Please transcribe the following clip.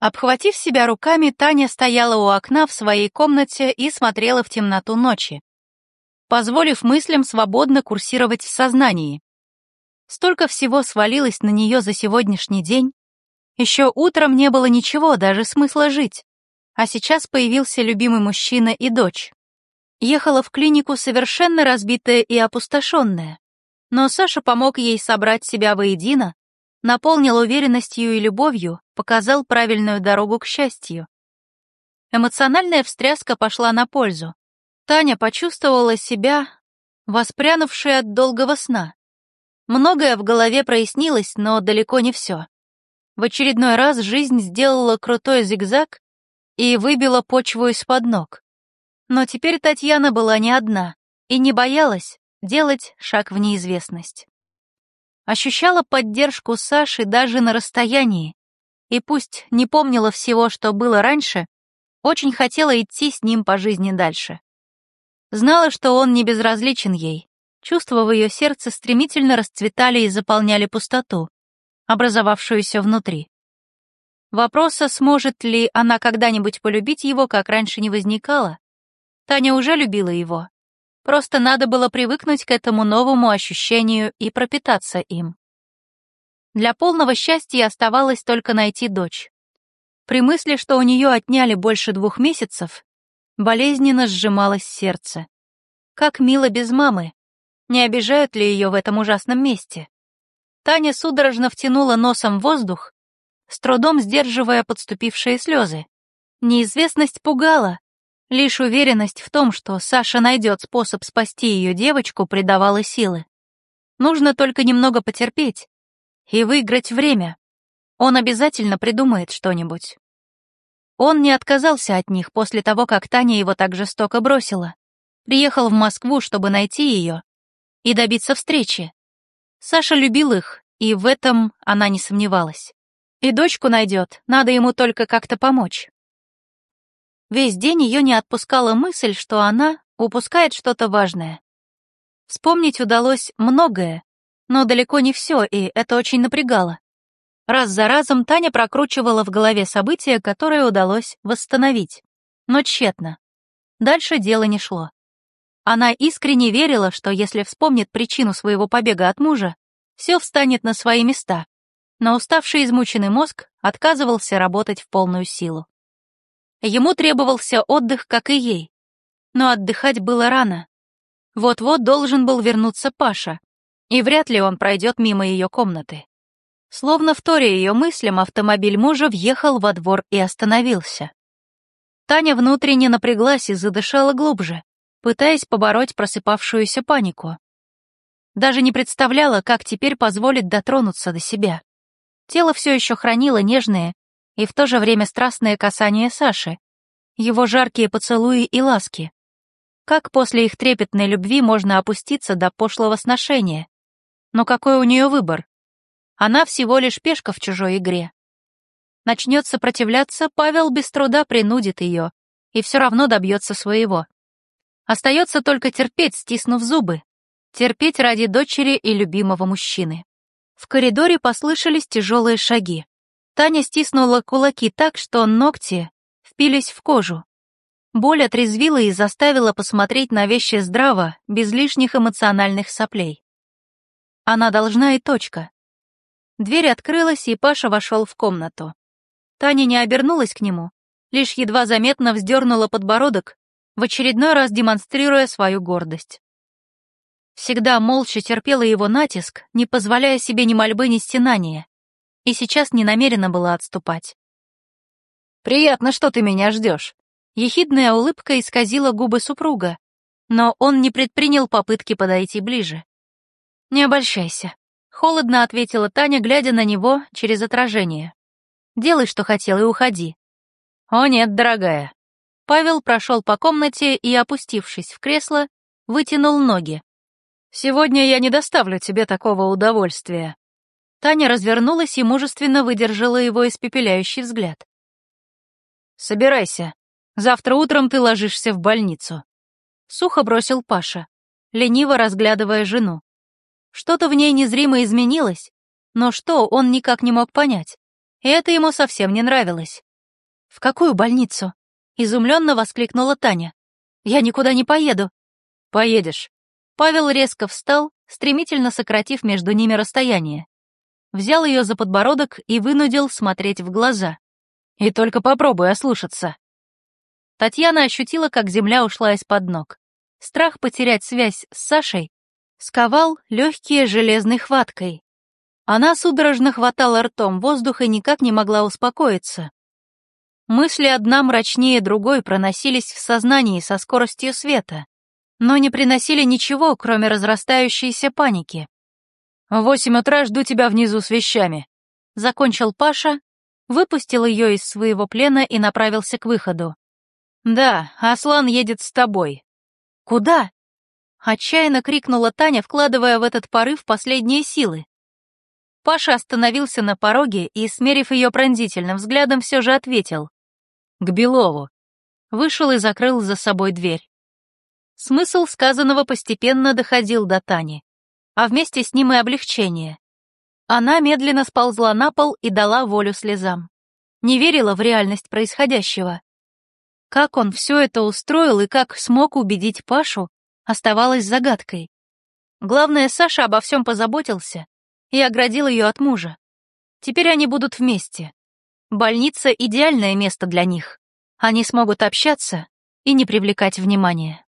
Обхватив себя руками, Таня стояла у окна в своей комнате и смотрела в темноту ночи, позволив мыслям свободно курсировать в сознании. Столько всего свалилось на нее за сегодняшний день. Еще утром не было ничего, даже смысла жить. А сейчас появился любимый мужчина и дочь. Ехала в клинику совершенно разбитая и опустошенная. Но Саша помог ей собрать себя воедино, наполнил уверенностью и любовью, показал правильную дорогу к счастью. Эмоциональная встряска пошла на пользу. Таня почувствовала себя воспрянувшей от долгого сна. Многое в голове прояснилось, но далеко не все. В очередной раз жизнь сделала крутой зигзаг и выбила почву из-под ног. Но теперь Татьяна была не одна и не боялась делать шаг в неизвестность. Ощущала поддержку Саши даже на расстоянии, и пусть не помнила всего, что было раньше, очень хотела идти с ним по жизни дальше. Знала, что он не безразличен ей. Чувства в ее сердце стремительно расцветали и заполняли пустоту, образовавшуюся внутри. Вопроса, сможет ли она когда-нибудь полюбить его, как раньше не возникало. Таня уже любила его, Просто надо было привыкнуть к этому новому ощущению и пропитаться им. Для полного счастья оставалось только найти дочь. При мысли, что у нее отняли больше двух месяцев, болезненно сжималось сердце. Как мило без мамы. Не обижают ли ее в этом ужасном месте? Таня судорожно втянула носом воздух, с трудом сдерживая подступившие слезы. Неизвестность пугала, Лишь уверенность в том, что Саша найдет способ спасти ее девочку, придавала силы. Нужно только немного потерпеть и выиграть время. Он обязательно придумает что-нибудь. Он не отказался от них после того, как Таня его так жестоко бросила. Приехал в Москву, чтобы найти ее и добиться встречи. Саша любил их, и в этом она не сомневалась. И дочку найдет, надо ему только как-то помочь. Весь день ее не отпускала мысль, что она упускает что-то важное. Вспомнить удалось многое, но далеко не все, и это очень напрягало. Раз за разом Таня прокручивала в голове события, которые удалось восстановить, но тщетно. Дальше дело не шло. Она искренне верила, что если вспомнит причину своего побега от мужа, все встанет на свои места, но уставший измученный мозг отказывался работать в полную силу. Ему требовался отдых, как и ей. Но отдыхать было рано. Вот-вот должен был вернуться Паша, и вряд ли он пройдет мимо ее комнаты. Словно вторя ее мыслям, автомобиль мужа въехал во двор и остановился. Таня внутренне напряглась и задышала глубже, пытаясь побороть просыпавшуюся панику. Даже не представляла, как теперь позволить дотронуться до себя. Тело все еще хранило нежные, и в то же время страстное касание Саши, его жаркие поцелуи и ласки. Как после их трепетной любви можно опуститься до пошлого сношения? Но какой у нее выбор? Она всего лишь пешка в чужой игре. Начнет сопротивляться, Павел без труда принудит ее и все равно добьется своего. Остается только терпеть, стиснув зубы. Терпеть ради дочери и любимого мужчины. В коридоре послышались тяжелые шаги. Таня стиснула кулаки так, что ногти впились в кожу. Боль отрезвила и заставила посмотреть на вещи здраво, без лишних эмоциональных соплей. Она должна и точка. Дверь открылась, и Паша вошел в комнату. Таня не обернулась к нему, лишь едва заметно вздернула подбородок, в очередной раз демонстрируя свою гордость. Всегда молча терпела его натиск, не позволяя себе ни мольбы, ни стенания и сейчас не намерена была отступать. «Приятно, что ты меня ждешь». Ехидная улыбка исказила губы супруга, но он не предпринял попытки подойти ближе. «Не обольщайся», — холодно ответила Таня, глядя на него через отражение. «Делай, что хотел, и уходи». «О нет, дорогая». Павел прошел по комнате и, опустившись в кресло, вытянул ноги. «Сегодня я не доставлю тебе такого удовольствия. Таня развернулась и мужественно выдержала его испепеляющий взгляд. «Собирайся. Завтра утром ты ложишься в больницу». Сухо бросил Паша, лениво разглядывая жену. Что-то в ней незримо изменилось, но что он никак не мог понять. И это ему совсем не нравилось. «В какую больницу?» — изумленно воскликнула Таня. «Я никуда не поеду». «Поедешь». Павел резко встал, стремительно сократив между ними расстояние. Взял ее за подбородок и вынудил смотреть в глаза. «И только попробуй ослушаться». Татьяна ощутила, как земля ушла из-под ног. Страх потерять связь с Сашей сковал легкие железной хваткой. Она судорожно хватала ртом воздух и никак не могла успокоиться. Мысли одна мрачнее другой проносились в сознании со скоростью света, но не приносили ничего, кроме разрастающейся паники. «В восемь утра жду тебя внизу с вещами», — закончил Паша, выпустил ее из своего плена и направился к выходу. «Да, Аслан едет с тобой». «Куда?» — отчаянно крикнула Таня, вкладывая в этот порыв последние силы. Паша остановился на пороге и, смерив ее пронзительным взглядом, все же ответил к Белову. Вышел и закрыл за собой дверь. Смысл сказанного постепенно доходил до Тани, а вместе с ним и облегчение. Она медленно сползла на пол и дала волю слезам. Не верила в реальность происходящего. Как он все это устроил и как смог убедить Пашу, оставалось загадкой. Главное, Саша обо всем позаботился и оградил ее от мужа. Теперь они будут вместе. Больница — идеальное место для них. Они смогут общаться и не привлекать внимания.